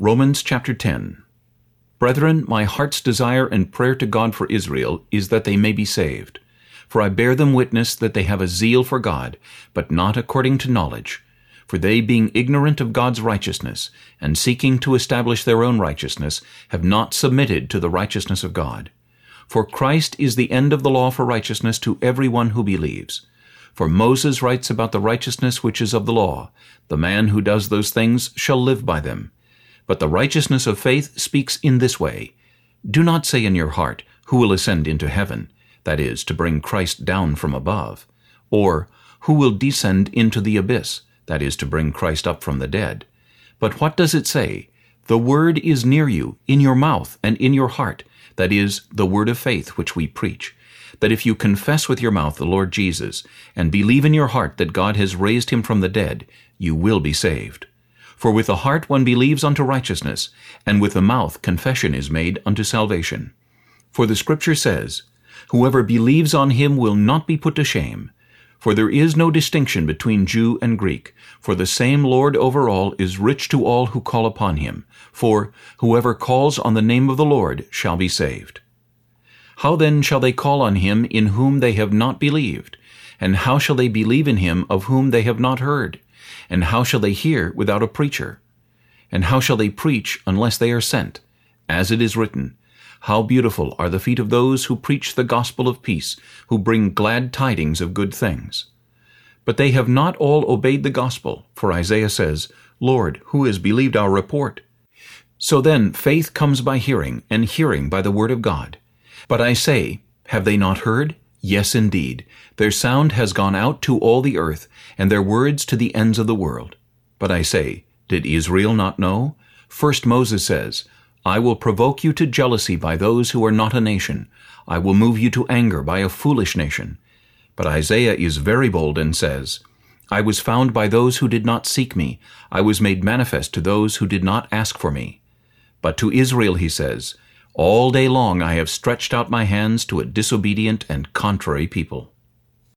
Romans chapter 10 Brethren, my heart's desire and prayer to God for Israel is that they may be saved. For I bear them witness that they have a zeal for God, but not according to knowledge. For they, being ignorant of God's righteousness, and seeking to establish their own righteousness, have not submitted to the righteousness of God. For Christ is the end of the law for righteousness to every one who believes. For Moses writes about the righteousness which is of the law, The man who does those things shall live by them. But the righteousness of faith speaks in this way, Do not say in your heart, Who will ascend into heaven? That is, to bring Christ down from above. Or, Who will descend into the abyss? That is, to bring Christ up from the dead. But what does it say? The word is near you, in your mouth and in your heart, that is, the word of faith which we preach. That if you confess with your mouth the Lord Jesus, and believe in your heart that God has raised him from the dead, you will be saved. For with the heart one believes unto righteousness, and with the mouth confession is made unto salvation. For the Scripture says, Whoever believes on him will not be put to shame. For there is no distinction between Jew and Greek, for the same Lord over all is rich to all who call upon him. For whoever calls on the name of the Lord shall be saved. How then shall they call on him in whom they have not believed? And how shall they believe in him of whom they have not heard? And how shall they hear without a preacher? And how shall they preach unless they are sent? As it is written, How beautiful are the feet of those who preach the gospel of peace, who bring glad tidings of good things. But they have not all obeyed the gospel, for Isaiah says, Lord, who has believed our report? So then faith comes by hearing, and hearing by the word of God. But I say, have they not heard? Yes, indeed. Their sound has gone out to all the earth, and their words to the ends of the world. But I say, did Israel not know? First Moses says, I will provoke you to jealousy by those who are not a nation. I will move you to anger by a foolish nation. But Isaiah is very bold and says, I was found by those who did not seek me. I was made manifest to those who did not ask for me. But to Israel he says, All day long I have stretched out my hands to a disobedient and contrary people.